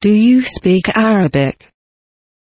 Do you speak Arabic?